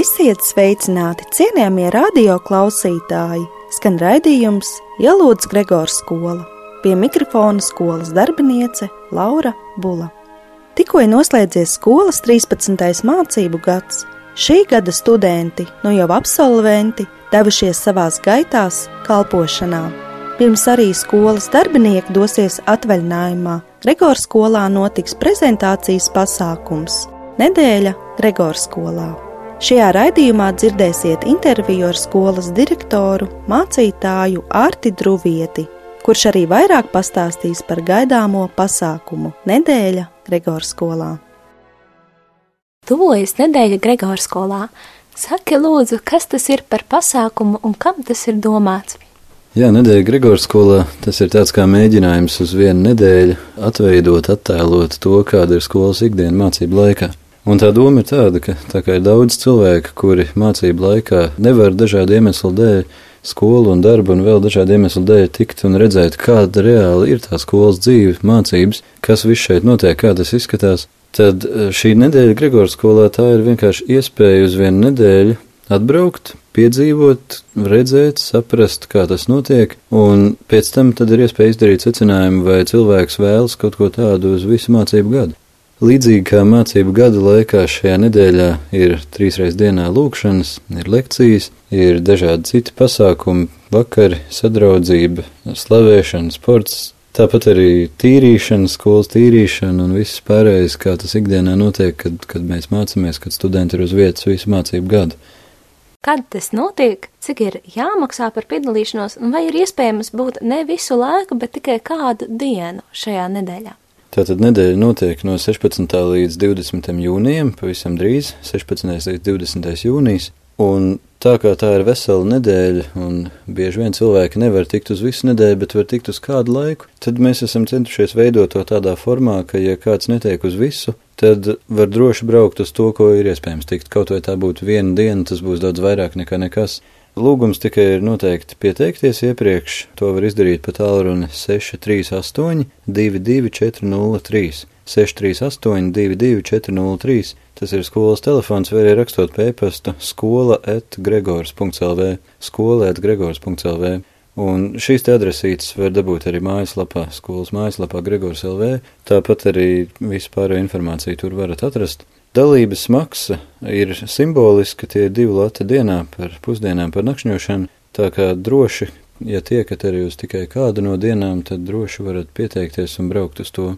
Esiet sveicināti, cienījamie radio klausītāji! Skan raidījums Ielūdz Gregors skola. Pie mikrofona skolas darbiniece Laura Bula. Tikko ir noslēdzies skolas 13. mācību gads. Šī gada studenti, nu jau absolventi, devušies savās gaitās kalpošanā. Pirms arī skolas darbinieki dosies atvaļinājumā, Gregors skolā notiks prezentācijas pasākums - Nedēļa Gregors skolā. Šajā raidījumā dzirdēsiet interviju ar skolas direktoru, mācītāju Arti Druvieti, kurš arī vairāk pastāstīs par gaidāmo pasākumu Nedēļa Gregors skolā. Tuvojas nedēļa Gregors skolā. Saki, lūdzu, kas tas ir par pasākumu un kam tas ir domāts? Jā, nedēļa Gregors skolā tas ir tāds kā mēģinājums uz vienu nedēļu atveidot, attēlot to, kāda ir skolas ikdiena mācību laikā. Un tā doma ir tāda, ka tā ir daudz cilvēku, kuri mācību laikā nevar dažādu iemeslu dēļ skolu un darbu un vēl dažādu iemeslu dēļ tikt un redzēt, kāda reāli ir tā skolas dzīve, mācības, kas viss šeit notiek, kā tas izskatās, tad eh, šī nedēļa Gregors skolā tā ir vienkārši iespēja uz vienu nedēļu atbraukt, piedzīvot, redzēt, saprast, kā tas notiek, un pēc tam tad ir iespēja izdarīt secinājumu, vai cilvēks vēlas kaut ko tādu uz visu mācību gadu. Līdzīgi kā mācību gada laikā šajā nedēļā ir trīsreiz dienā lūkšanas, ir lekcijas, ir dažādi citi pasākumi, vakari, sadraudzība, slavēšana, sports, tāpat arī tīrīšana, skolas tīrīšana un viss pārējais, kā tas ikdienā notiek, kad, kad mēs mācāmies, kad studenti ir uz vietas visu mācību gadu. Kad tas notiek, cik ir jāmaksā par piedalīšanos, un vai ir iespējams būt ne visu laiku, bet tikai kādu dienu šajā nedēļā? Tātad nedēļa notiek no 16. līdz 20. jūnijam, pavisam drīz, 16. līdz 20. jūnijas. Un tā kā tā ir vesela nedēļa, un bieži vien cilvēki nevar tikt uz visu nedēļu, bet var tikt uz kādu laiku, tad mēs esam centušies veidot to tādā formā, ka, ja kāds netiek uz visu, tad var droši braukt uz to, ko ir iespējams tikt. Kaut vai tā būtu viena diena, tas būs daudz vairāk nekā nekas. Lūgums tikai ir noteikti pieteikties iepriekš. To var izdarīt pa tālruni 638 22403. 638 22403. Tas ir skolas telefons, vai arī rakstot pēpastu skola at gregors.lv. Skola at gregors.lv. Un šīs te adresītes var dabūt arī mājaslapā, skolas mājaslapā Gregors LV. Tāpat arī visu pārējo informāciju tur varat atrast. Dalības maksa ir simboliska, tie ir divi lati dienā par pusdienām par nakšņošanu, tā kā droši, ja tiekat arī uz tikai kādu no dienām, tad droši varat pieteikties un braukt uz to.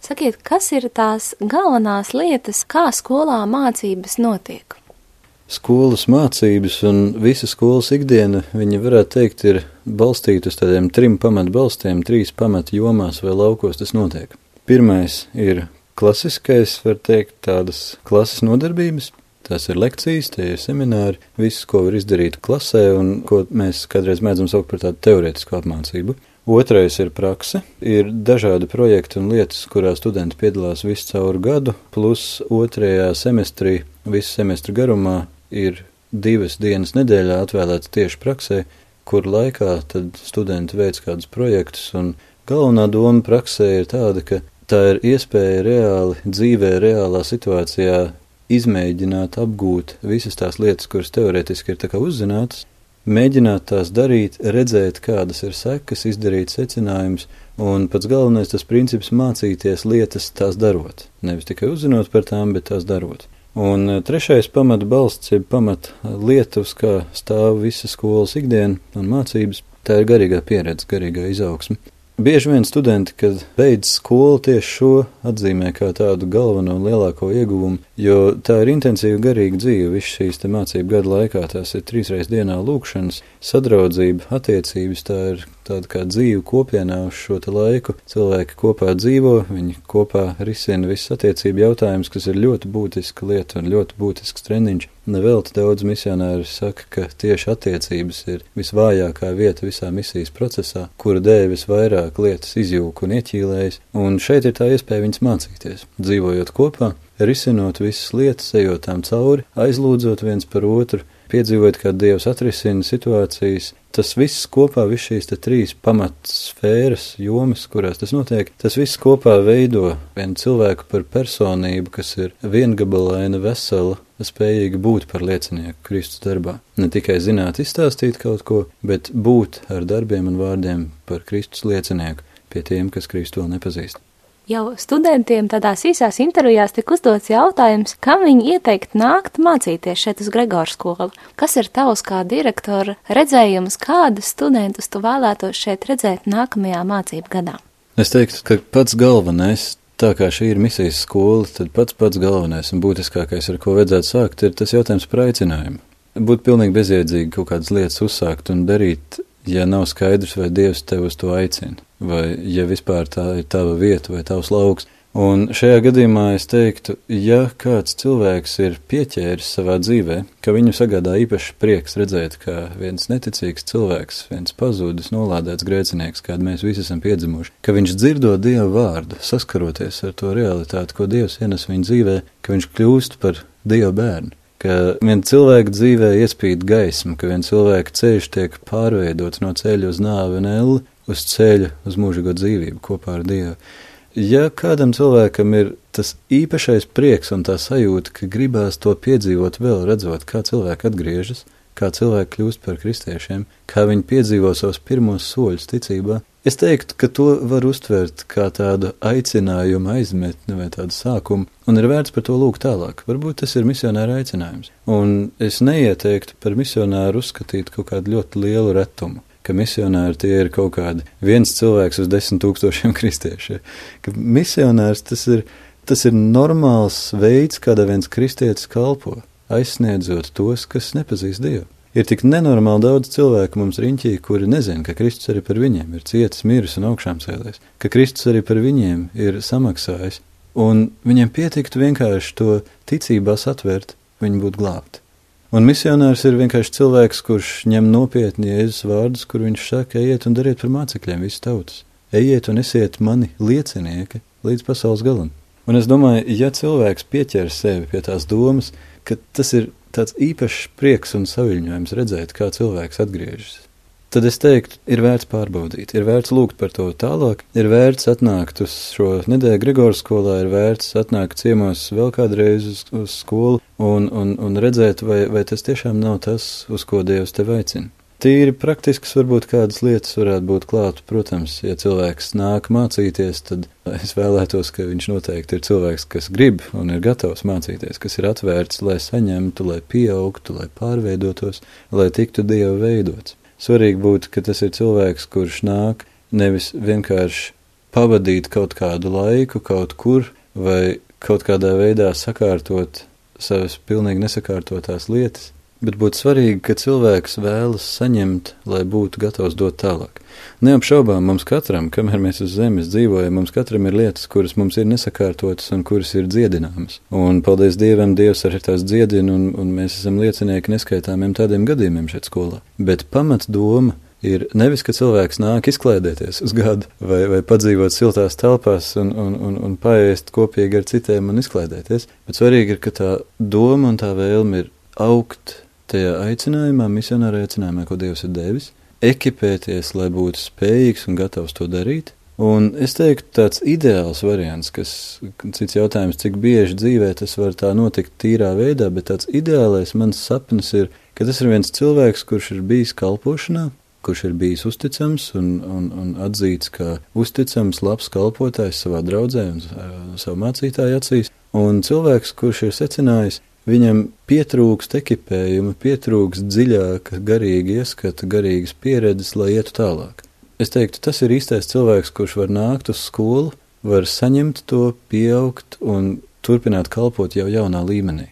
Sakiet, kas ir tās galvenās lietas, kā skolā mācības notiek? Skolas mācības un visa skolas ikdiena, viņi varētu teikt, ir balstīta uz tādiem trim pamatbalstiem, trīs pamat jomās vai laukos tas notiek. Pirmais ir klasiskais, var teikt, tādas klases nodarbības. Tās ir lekcijas, tie ir semināri, viss, ko var izdarīt klasē un ko mēs kādreiz mēdzam saukt par tādu teorētisku apmācību. Otrais ir prakse. Ir dažādi projekti un lietas, kurā studenti piedalās visu cauru gadu, plus otrajā semestrī, visu semestru garumā, ir divas dienas nedēļā atvēlētas tieši praksē, kur laikā tad studenti veic kādus projektus. Un galvenā doma praksē ir tāda, ka tā ir iespēja reāli dzīvē, reālā situācijā izmēģināt, apgūt visas tās lietas, kuras teorētiski ir tā kā uzzinātas, mēģināt tās darīt, redzēt, kādas ir sekas, izdarīt secinājumus, un pats galvenais tas princips mācīties lietas tās darot. Nevis tikai uzzinot par tām, bet tās darot. Un eh, trešais pamata balsts, jeb pamata lieta, uz kā stāv visa skolas ikdiena un mācības, tā ir garīgā pieredze, garīgā izaugsme. Bieži vien studenti, kad beidz skolu, tieši šo atzīmē kā tādu galveno un lielāko ieguvumu, jo tā ir intensīva garīga dzīve. Viss šīs mācību gadu laikā tās ir trīsreiz dienā lūkšanas, sadraudzība, attiecības, tā ir tāda kā dzīve kopienā uz šo laiku. Cilvēki kopā dzīvo, viņi kopā risina visas attiecību jautājumus, kas ir ļoti būtiska lieta un ļoti būtisks treniņš. Nevelti daudz misionāri saka, ka tieši attiecības ir visvājākā vieta visā misijas procesā, kura dēļ visvairāk lietas izjūka un ieķīlējas, un šeit ir tā iespēja viņas mācīties, dzīvojot kopā, risinot visas lietas, ejot tām cauri, aizlūdzot viens par otru, piedzīvojat, kā Dievs atrisina situācijas. Tas viss kopā, visas šīs trīs pamatsfēras, jomas, kurās tas notiek, tas viss kopā veido vienu cilvēku par personību, kas ir viengabalaina, vesela, spējīga būt par liecinieku Kristus darbā. Ne tikai zināt, izstāstīt kaut ko, bet būt ar darbiem un vārdiem par Kristus liecinieku pie tiem, kas Kristu vēl nepazīst. Jau studentiem tādās īsās intervijās tika uzdots jautājums, kam viņi ieteikt nākt mācīties šeit uz Gregors skolu. Kas ir tavs kā direktora redzējums, kādus studentus tu vēlētos šeit redzēt nākamajā mācību gadā? Es teiktu, ka pats galvenais tā kā šī ir misijas skola, tad pats pats galvenais un būtiskākais, ar ko vajadzētu sākt, ir tas jautājums par aicinājumu. Būtu pilnīgi bezjēdzīgi kaut kādas lietas uzsākt un darīt, ja nav skaidrs, vai Dievs tev uz to aicina vai ja vispār tā ir tava vieta vai tavs lauks. Un šajā gadījumā es teiktu, ja kāds cilvēks ir pieķēris savā dzīvē, ka viņu sagādā īpaši prieks redzēt, ka viens neticīgs cilvēks, viens pazudis, nolādēts grēcinieks, kādu mēs visi esam piedzimuši, ka viņš dzirdo Dieva vārdu, saskaroties ar to realitāti, ko Dievs ienes viņa dzīvē, ka viņš kļūst par Dieva bērnu ka viena cilvēka dzīvē iespīd gaisma, ka viena cilvēka ceļš tiek pārveidots no ceļa uz nāvi un elli uz ceļa uz mūžīgo dzīvību kopā ar Dievu. Ja kādam cilvēkam ir tas īpašais prieks un tā sajūta, ka gribās to piedzīvot vēl, redzot, kā cilvēki atgriežas, kā cilvēki kļūst par kristiešiem, kā viņi piedzīvo savus pirmos soļus ticībā, es teiktu, ka to var uztvert kā tādu aicinājumu aizmetni vai tādu sākumu, un ir vērts par to lūgt tālāk. Varbūt tas ir misionāra aicinājums. Un es neieteiktu par misionāru uzskatīt kaut kādu ļoti lielu retumu ka misionāri tie ir kaut kādi viens cilvēks uz desmit tūkstošiem kristiešu. Ka misionārs tas ir, tas ir normāls veids, kādā viens kristietis kalpo, aizsniedzot tos, kas nepazīst Dievu. Ir tik nenormāli daudz cilvēku mums riņķī, kuri nezina, ka Kristus arī par viņiem ir cietis, miris un augšām cēlies, ka Kristus arī par viņiem ir samaksājis, un viņiem pietiktu vienkārši to ticībā satvert, viņi būtu glābti. Un misionārs ir vienkārši cilvēks, kurš ņem nopietni Jēzus vārdus, kur viņš saka, ejiet un dariet par mācekļiem visas tautas. Ejiet un esiet mani liecinieki līdz pasaules galam. Un es domāju, ja cilvēks pieķer sevi pie tās domas, ka tas ir tāds īpašs prieks un saviņojums redzēt, kā cilvēks atgriežas tad es teiktu, ir vērts pārbaudīt, ir vērts lūgt par to tālāk, ir vērts atnākt uz šo nedēļu Grigoras skolā, ir vērts atnākt ciemos vēl kādreiz uz, uz skolu un, un, un redzēt, vai, vai tas tiešām nav tas, uz ko Dievs tev aicina. Tīri praktisks varbūt kādas lietas varētu būt klāt. Protams, ja cilvēks nāk mācīties, tad es vēlētos, ka viņš noteikti ir cilvēks, kas grib un ir gatavs mācīties, kas ir atvērts, lai saņemtu, lai pieaugtu, lai pārveidotos, lai tiktu Dieva veidots. Svarīgi būtu, ka tas ir cilvēks, kurš nāk nevis vienkārši pavadīt kaut kādu laiku kaut kur vai kaut kādā veidā sakārtot savas pilnīgi nesakārtotās lietas, bet būtu svarīgi, ka cilvēks vēlas saņemt, lai būtu gatavs dot tālāk. Neapšaubām mums katram, kamēr mēs uz zemes dzīvojam, mums katram ir lietas, kuras mums ir nesakārtotas un kuras ir dziedināmas. Un paldies Dievam, Dievs arī tās dziedina, un, un mēs esam liecinieki neskaitāmiem tādiem gadījumiem šeit skolā. Bet pamats doma ir nevis, ka cilvēks nāk izklaidēties uz gadu vai, vai padzīvot siltās telpās un, un, un, un paēst kopīgi ar citiem un izklaidēties, bet svarīgi ir, ka tā doma un tā vēlme ir augt tajā aicinājumā, misionāra aicinājumā, ko Dievs ir devis, ekipēties, lai būtu spējīgs un gatavs to darīt. Un es teiktu, tāds ideāls variants, kas cits jautājums, cik bieži dzīvē tas var tā notikt tīrā veidā, bet tāds ideālais mans sapnis ir, ka tas ir viens cilvēks, kurš ir bijis kalpošanā, kurš ir bijis uzticams un, un, un atzīts kā uzticams, labs kalpotājs savā draudzē un uh, savu mācītāju acīs, un cilvēks, kurš ir secinājis, Viņam pietrūkst ekipējuma, pietrūkst dziļāka, garīga ieskata, garīgas pieredzes, lai ietu tālāk. Es teiktu, tas ir īstais cilvēks, kurš var nākt uz skolu, var saņemt to, pieaugt un turpināt kalpot jau jaunā līmenī.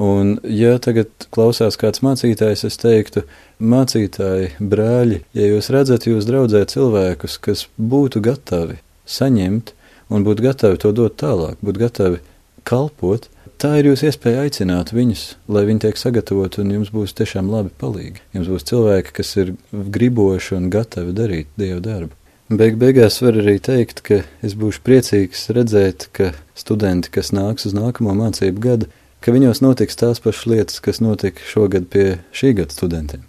Un, ja tagad klausās kāds mācītājs, es teiktu, mācītāji, brāļi, ja jūs redzat jūs draudzē cilvēkus, kas būtu gatavi saņemt un būtu gatavi to dot tālāk, būtu gatavi kalpot, Tā ir jūsu iespēja aicināt viņus, lai viņi tiek sagatavoti, un jums būs tiešām labi palīgi. Jums būs cilvēki, kas ir griboši un gatavi darīt dievu darbu. Beig beigās var arī teikt, ka es būšu priecīgs redzēt, ka studenti, kas nāks uz nākamo mācību gadu, ka viņos notiks tās pašas lietas, kas notika šogad pie šī gada studentiem.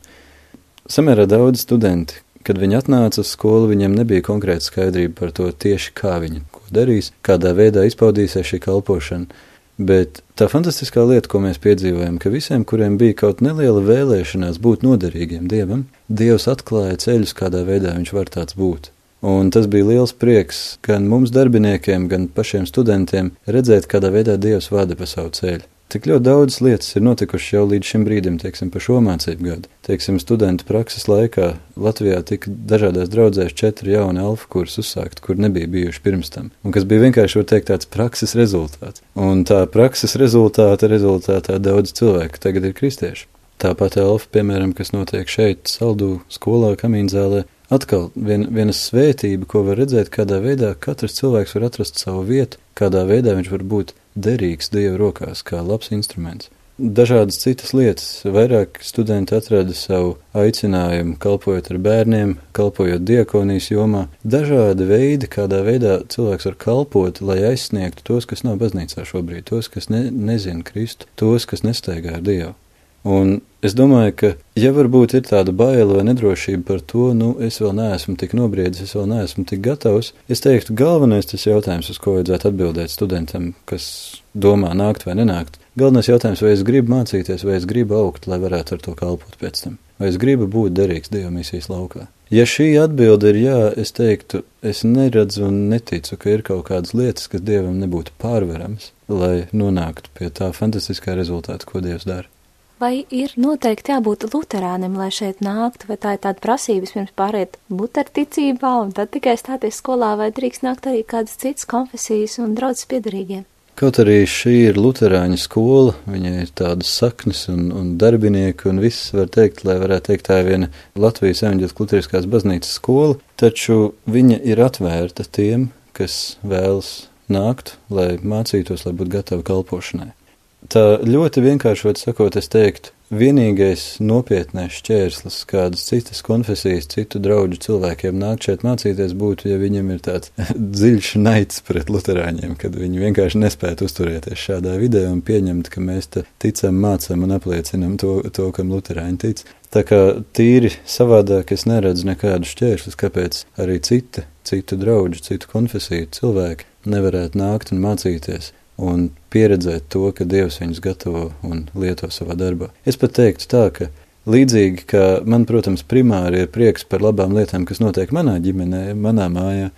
Samērā daudz studenti, kad viņi atnāca uz skolu, viņiem nebija konkrēta skaidrība par to tieši, kā viņi ko darīs, kādā veidā izpaudīsies šī kalpošana. Bet tā fantastiskā lieta, ko mēs piedzīvojam, ka visiem, kuriem bija kaut neliela vēlēšanās būt noderīgiem Dievam, Dievs atklāja ceļus, kādā veidā viņš var tāds būt. Un tas bija liels prieks gan mums darbiniekiem, gan pašiem studentiem redzēt, kādā veidā Dievs vada pa savu ceļu. Tik ļoti daudz lietas ir notikušas jau līdz šim brīdim, teiksim, pa šo mācību gadu. Teiksim, studentu prakses laikā Latvijā tika dažādās draudzēs četri jauni alfa kursi uzsākt, kur nebija bijuši pirms tam, un kas bija vienkārši, var teikt, tāds prakses rezultāts. Un tā prakses rezultāta rezultātā daudz cilvēku tagad ir kristieši. Tāpat alfa, piemēram, kas notiek šeit, Saldū skolā, Kamīnzālē, Atkal vien, viena svētība, ko var redzēt, kādā veidā katrs cilvēks var atrast savu vietu, kādā veidā viņš var būt derīgs Dieva rokās, kā labs instruments. Dažādas citas lietas. Vairāk studenti atrada savu aicinājumu, kalpojot ar bērniem, kalpojot diakonijas jomā. Dažādi veidi, kādā veidā cilvēks var kalpot, lai aizsniegtu tos, kas nav baznīcā šobrīd, tos, kas ne, nezina Kristu, tos, kas nestaigā ar Dievu. Un es domāju, ka, ja varbūt ir tāda baila vai nedrošība par to, nu, es vēl neesmu tik nobriedzis, es vēl neesmu tik gatavs, es teiktu, galvenais tas jautājums, uz ko vajadzētu atbildēt studentam, kas domā nākt vai nenākt. Galvenais jautājums, vai es gribu mācīties, vai es gribu augt, lai varētu ar to kalpot pēc tam, vai es gribu būt derīgs Dieva misijas laukā. Ja šī atbilde ir jā, es teiktu, es neredzu un neticu, ka ir kaut kādas lietas, kas Dievam nebūtu pārveramas, lai nonāktu pie tā fantastiskā rezultāta, ko Dievs dara. Vai ir noteikti jābūt luterānim, lai šeit nāktu, vai tā ir tāda prasība pirms pāriet luterticībā un tad tikai stāties skolā, vai drīkst nākt arī kādas citas konfesijas un draudzes piedarīgiem? Kaut arī šī ir luterāņu skola, viņai ir tādas saknes un, un darbinieki, un viss var teikt, lai varētu teikt, tā ir viena Latvijas evaņģēlas luteriskās baznīcas skola, taču viņa ir atvērta tiem, kas vēlas nākt, lai mācītos, lai būtu gatavi kalpošanai. Tā ļoti vienkāršot sakot, es teiktu, vienīgais nopietnais šķērslis, kādas citas konfesijas, citu draugu cilvēkiem nāk šeit mācīties, būtu, ja viņam ir tāds dziļš naids pret luterāņiem, kad viņi vienkārši nespētu uzturēties šādā vidē un pieņemt, ka mēs ticam, mācam un apliecinam to, to kam luterāņi tic. Tā kā tīri savādāk es neredzu nekādu šķēršļus, kāpēc arī cita, citu draugu, citu konfesiju cilvēki nevarētu nākt un mācīties un pieredzēt to, ka Dievs viņus gatavo un lieto savā darbā. Es pat teiktu tā, ka līdzīgi kā man, protams, primāri ir prieks par labām lietām, kas notiek manā ģimenē, manā mājā,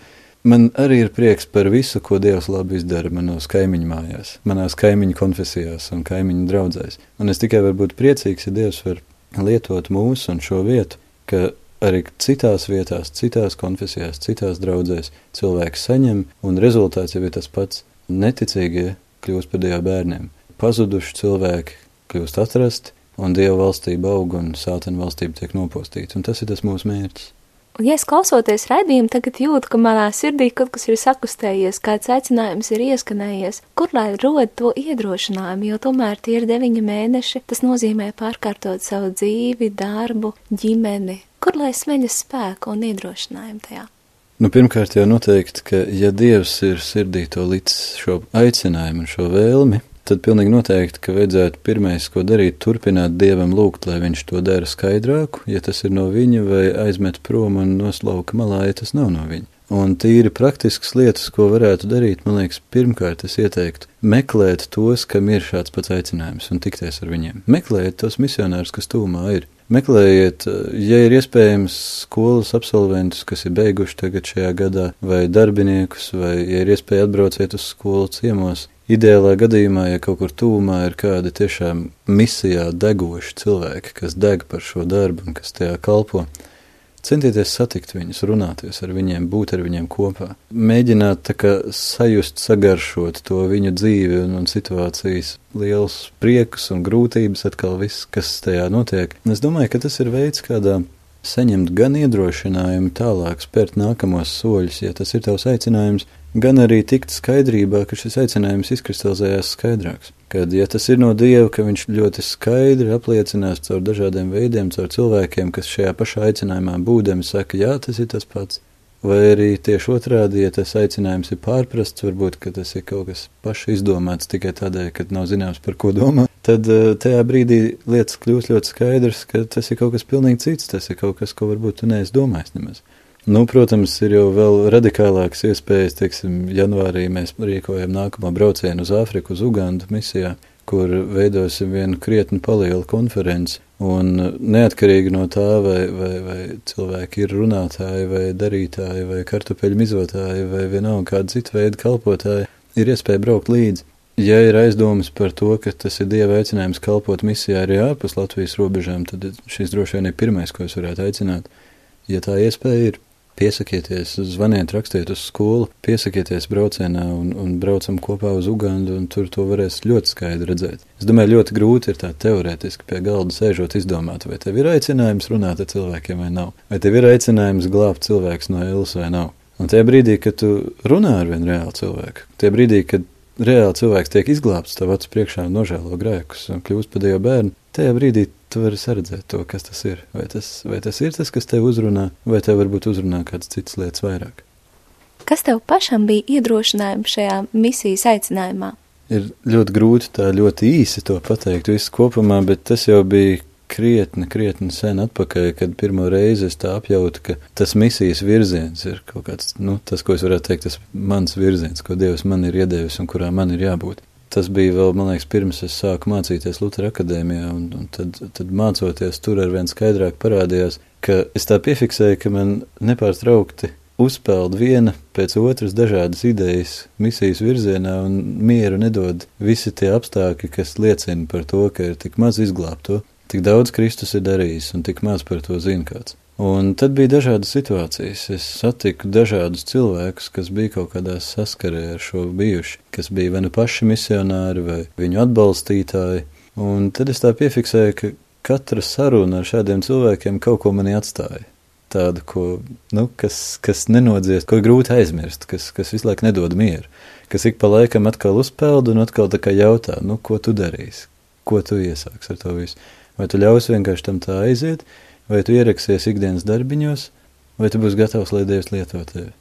man arī ir prieks par visu, ko Dievs labi izdara manos kaimiņu mājās, manās kaimiņu konfesijās un kaimiņu draudzēs. Un es tikai varu būt priecīgs, ja Dievs var lietot mūsu un šo vietu, ka arī citās vietās, citās konfesijās, citās draudzēs cilvēks saņem, un rezultāts jau ir tas pats neticīgie kļūst par Dieva bērniem. Pazuduši cilvēki kļūst atrasti, un Dieva valstība aug, un sātana valstība tiek nopostīta. Un tas ir tas mūsu mērķis. Un, ja es klausoties raidījumu, tagad jūtu, ka manā sirdī kaut kas ir sakustējies, kāds aicinājums ir ieskanējies, kur lai rod to iedrošinājumu, jo tomēr tie ir deviņi mēneši, tas nozīmē pārkārtot savu dzīvi, darbu, ģimeni, kur lai smeļas spēku un iedrošinājumu tajā. Nu, pirmkārt, jau noteikti, ka ja Dievs ir sirdī to līdz šo aicinājumu un šo vēlmi, tad pilnīgi noteikti, ka vajadzētu pirmais, ko darīt, turpināt Dievam lūgt, lai viņš to dara skaidrāku, ja tas ir no viņa, vai aizmet prom un noslauka malā, ja tas nav no viņa. Un tīri praktiskas lietas, ko varētu darīt, man liekas, pirmkārt es ieteiktu meklēt tos, kam ir šāds pats aicinājums un tikties ar viņiem. Meklēt tos misionārus, kas tūmā ir. Meklējiet, ja ir iespējams, skolas absolventus, kas ir beiguši tagad šajā gadā, vai darbiniekus, vai, ja ir iespēja atbrauciet uz skolu ciemos. Ideālā gadījumā, ja kaut kur tūmā ir kādi tiešām misijā degoši cilvēki, kas deg par šo darbu un kas tajā kalpo, Centieties satikt viņus, runāties ar viņiem, būt ar viņiem kopā. Mēģināt kā sajust, sagaršot to viņu dzīvi un, un situācijas liels priekus un grūtības, atkal viss, kas tajā notiek. Es domāju, ka tas ir veids, kādā saņemt gan iedrošinājumu tālāk spērt nākamos soļus, ja tas ir tavs aicinājums, gan arī tikt skaidrībā, ka šis aicinājums izkristalizējās skaidrāks. Kad, ja tas ir no Dieva, ka viņš ļoti skaidri apliecinās caur dažādiem veidiem, caur cilvēkiem, kas šajā pašā aicinājumā būdami saka, jā, tas ir tas pats. vai arī tieši otrādi, ja tas aicinājums ir pārprasts, varbūt, tas ir kaut kas paši izdomāts tikai tādēļ, ka nav zināms, par ko domā, tad eh, tajā brīdī lietas kļūst ļoti skaidrs, ka tas ir kaut kas pilnīgi cits, tas ir kaut kas, ko varbūt tu neesi domājis nemaz. Nu, protams, ir jau vēl radikālākas iespējas, teiksim, janvārī mēs rīkojam nākamo braucienu uz Āfriku, uz Ugandu misijā, kur veidosim vienu krietni palielu konferenci. Un neatkarīgi no tā, vai, vai, vai cilvēki ir runātāji, vai darītāji, vai kartupeļu mizotāji, vai vienalga kāda cita veida kalpotāji, ir iespēja braukt līdzi. Ja ir aizdomas par to, ka tas ir Dieva aicinājums kalpot misijā arī ārpus Latvijas robežām, tad šis droši vien ir pirmais, ko es varētu aicināt. Ja tā iespēja ir, Piesakieties, zvaniet, rakstiet uz skolu, piesakieties braucienā un, un braucam kopā uz Ugandu, un tur to varēs ļoti skaidri redzēt. Es domāju, ļoti grūti ir tā teorētiski pie galda sēžot izdomāt, vai tev ir aicinājums runāt ar cilvēkiem vai nav, vai tev ir aicinājums glābt cilvēks no ēlas vai nav. Un tajā brīdī, kad tu runā ar vienu reālu cilvēku, tajā brīdī, kad reāli cilvēks tiek izglābts, tev acu priekšā nožēlo grēkus un kļūst par Dieva bērnu, tajā brīdī tu vari saredzēt to, kas tas ir. Vai tas, vai tas ir tas, kas tev uzrunā, vai tev varbūt uzrunā kādas citas lietas vairāk. Kas tev pašam bija iedrošinājums šajā misijas aicinājumā? Ir ļoti grūti tā ļoti īsi to pateikt visu kopumā, bet tas jau bija krietni, krietni sen atpakaļ, kad pirmo reizi es tā apjautu, ka tas misijas virziens ir kaut kāds, nu, tas, ko es varētu teikt, tas mans virziens, ko Dievs man ir iedevis un kurā man ir jābūt tas bija vēl, man liekas, pirms es sāku mācīties Lutera akadēmijā, un, un tad, tad mācoties tur ar vien skaidrāk parādījās, ka es tā piefiksēju, ka man nepārtraukti uzpeld viena pēc otras dažādas idejas misijas virzienā un mieru nedod visi tie apstākļi, kas liecina par to, ka ir tik maz izglābto, tik daudz Kristus ir darījis un tik maz par to zina kāds. Un tad bija dažādas situācijas. Es satiku dažādus cilvēkus, kas bija kaut kādā saskarē ar šo bijuši, kas bija vai nu paši misionāri vai viņu atbalstītāji. Un tad es tā piefiksēju, ka katra saruna ar šādiem cilvēkiem kaut ko manī atstāja. Tādu, ko, nu, kas, kas nenodziest, ko grūti aizmirst, kas, kas visu laiku nedod mieru, kas ik pa laikam atkal uzpeld un atkal tā kā jautā, nu, ko tu darīsi, ko tu iesāks ar to visu. Vai tu ļausi vienkārši tam tā aiziet, vai tu ieraksies ikdienas darbiņos, vai tu būsi gatavs, lai Dievs lieto tevi.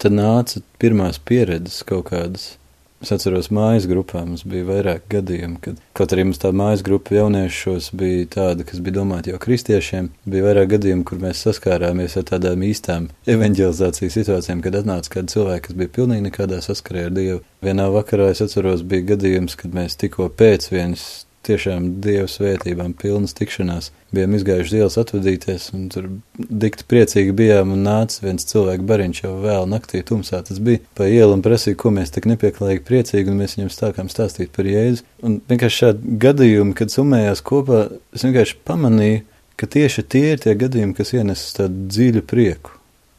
Tad nāca pirmās pieredzes kaut kādas. Es atceros, mājas grupā mums bija vairāk gadījumu, kad kaut arī mums tā mājas grupa jauniešos bija tāda, kas bija domāta jau kristiešiem, bija vairāk gadījumu, kur mēs saskārāmies ar tādām īstām evanģelizācijas situācijām, kad atnāca kādi cilvēki, kas bija pilnīgi nekādā saskarē ar Dievu. Vienā vakarā es atceros, bija gadījums, kad mēs tikko pēc vienas tiešām Dieva svētībām pilnas tikšanās. Bijām izgājuši ielas atvadīties, un tur dikti priecīgi bijām, un nāca viens cilvēks bariņš jau vēl naktī tumsā. Tas bija pa ielu un prasīja, ko mēs tik nepieklājīgi priecīgi, un mēs viņam stākām stāstīt par Jēzu. Un vienkārši šādi gadījumi, kad summējās kopā, es vienkārši pamanīju, ka tieši tie ir tie gadījumi, kas ienes tādu dziļu prieku,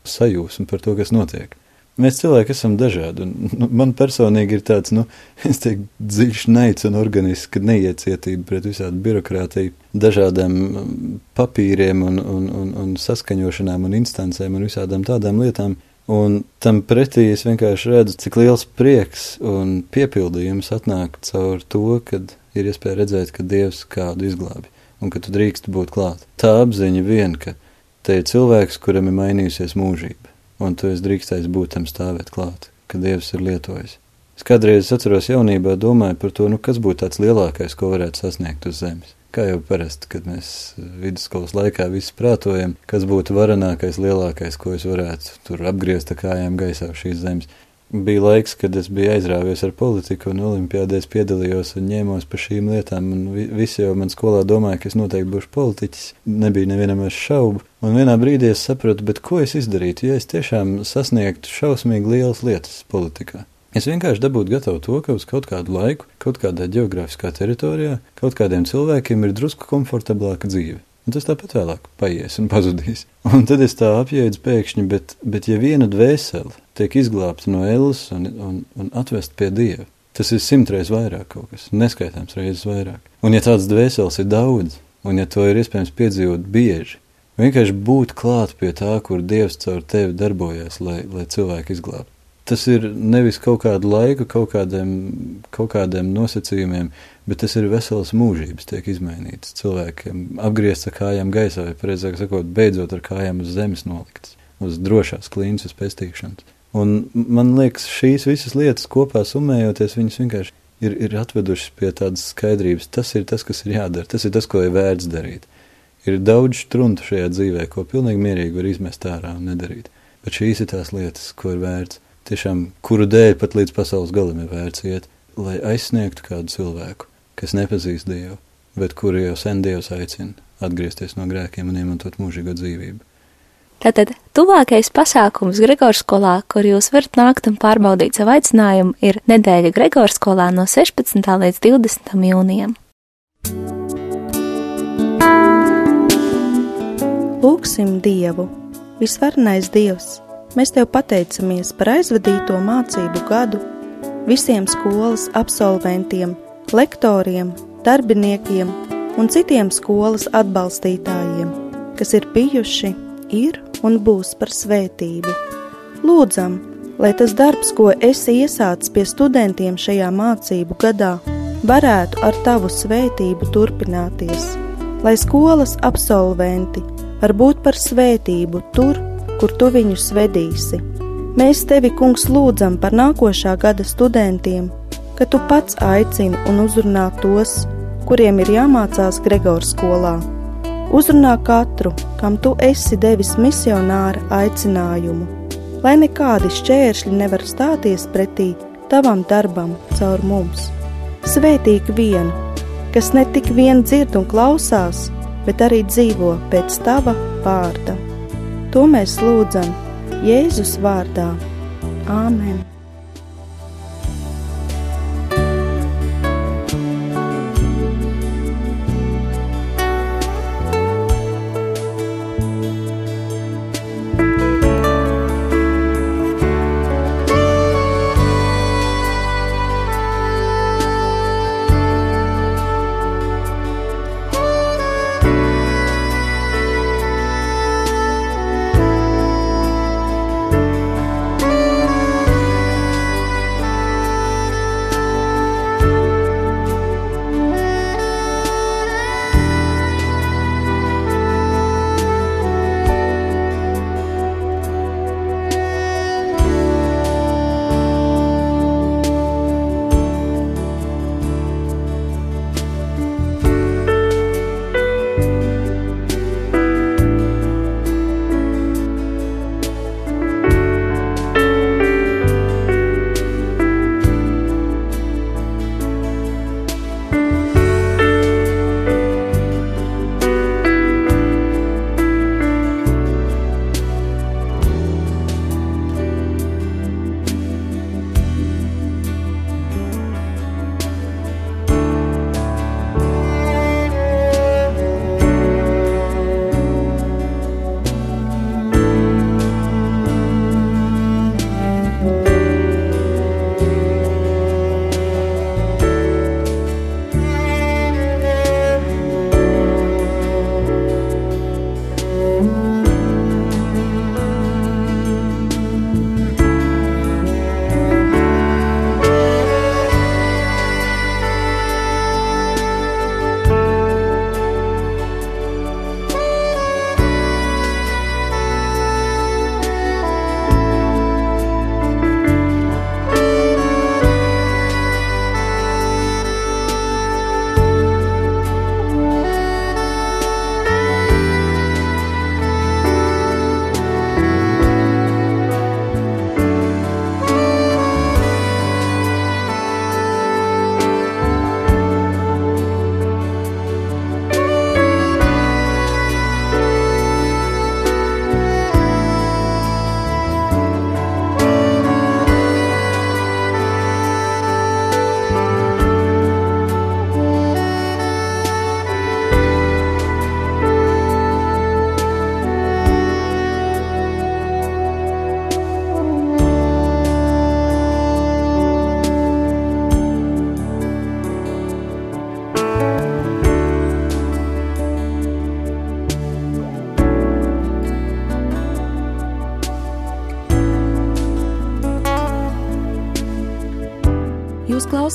sajūsmu par to, kas notiek. Mēs cilvēki esam dažādi, un nu, man personīgi ir tāds, nu, teiktu, dziļš neic un organiska neiecietība pret visādu birokrātiju, dažādiem mm, papīriem un, un, un, un saskaņošanām un instancēm un visādām tādām lietām. Un tam pretī es vienkārši redzu, cik liels prieks un piepildījums atnāk caur to, kad ir iespēja redzēt, ka Dievs kādu izglābi un ka tu drīkst būt klāt. Tā apziņa vien, ka te ir cilvēks, kuram ir mainījusies mūžība un tu esi drīkstējis būt tam stāvēt klāt, ka Dievs ir lietojis. Es kādreiz atceros jaunībā, domāju par to, nu, kas būtu tāds lielākais, ko varētu sasniegt uz zemes. Kā jau parasti, kad mēs vidusskolas laikā visi prātojam, kas būtu varenākais, lielākais, ko es varētu tur apgriezt kājām gaisā šīs zemes bija laiks, kad es biju aizrāvies ar politiku un olimpiādēs piedalījos un ņēmos par šīm lietām. Un visi jau man skolā domāja, ka es noteikti būšu politiķis. Nebija nevienam šaubu. Un vienā brīdī es sapratu, bet ko es izdarītu, ja es tiešām sasniegtu šausmīgi lielas lietas politikā. Es vienkārši dabūtu gatavu to, ka uz kaut kādu laiku, kaut kādā geogrāfiskā teritorijā, kaut kādiem cilvēkiem ir drusku komfortablāka dzīve. Un tas tāpat vēlāk paies un pazudīs. Un tad es tā apjēdzu pēkšņi, bet, bet ja viena dvēsele tiek izglābta no ēlas un, un, un atvest pie dieva, tas ir simtreiz vairāk kaut kas, neskaitāms reizes vairāk. Un ja tāds dvēseles ir daudz, un ja to ir iespējams piedzīvot bieži, vienkārši būt klāt pie tā, kur dievs caur tevi darbojas, lai, lai cilvēku izglābtu. Tas ir nevis kaut kādu laiku, kaut kādiem, kaut kādiem nosacījumiem, bet tas ir vesels mūžības, tiek izmainīts cilvēkiem, apgriezt ar kājām gaisā, vai precīzāk sakot, beidzot ar kājām uz zemes nolikts. uz drošās klīnas pestīšanas. Un man liekas, šīs visas lietas kopā summējoties, viņas vienkārši ir, ir atvedušas pie tādas skaidrības. Tas ir tas, kas ir jādara, tas ir tas, ko ir vērts darīt. Ir daudz struntu šajā dzīvē, ko pilnīgi mierīgi var izmest ārā un nedarīt. Bet šīs ir tās lietas, ko ir vērts. Tiešām, kuru dēļ pat līdz pasaules galam ir vērts iet, lai aizsniegtu kādu cilvēku, kas nepazīst Dievu, bet kuru jau sen Dievs aicina atgriezties no grēkiem un iemantot mūžīgo dzīvību. Tātad tuvākais pasākums Gregors skolā, kur jūs varat nākt un pārbaudīt savu aicinājumu, ir nedēļa Gregors skolā no 16. līdz 20. jūnijam. Lūksim Dievu, visvarenais Dievs! Mēs Tev pateicamies par aizvadīto mācību gadu, visiem skolas absolventiem, lektoriem, darbiniekiem un citiem skolas atbalstītājiem, kas ir bijuši, ir un būs par svētību. Lūdzam, lai tas darbs, ko esi iesācis pie studentiem šajā mācību gadā, varētu ar tavu svētību turpināties, lai skolas absolventi var būt par svētību tur, kur tu viņus vedīsi. Mēs tevi, kungs, lūdzam par nākošā gada studentiem, ka tu pats aicini un uzrunā tos, kuriem ir jāmācās Gregors skolā Uzrunā katru, kam tu esi devis misionāra aicinājumu, lai nekādi šķēršļi nevar stāties pretī tavam darbam caur mums. Svētīgi vienu, kas ne tik vien dzird un klausās, bet arī dzīvo pēc tava vārda. To mēs lūdzam Jēzus vārdā. Āmen!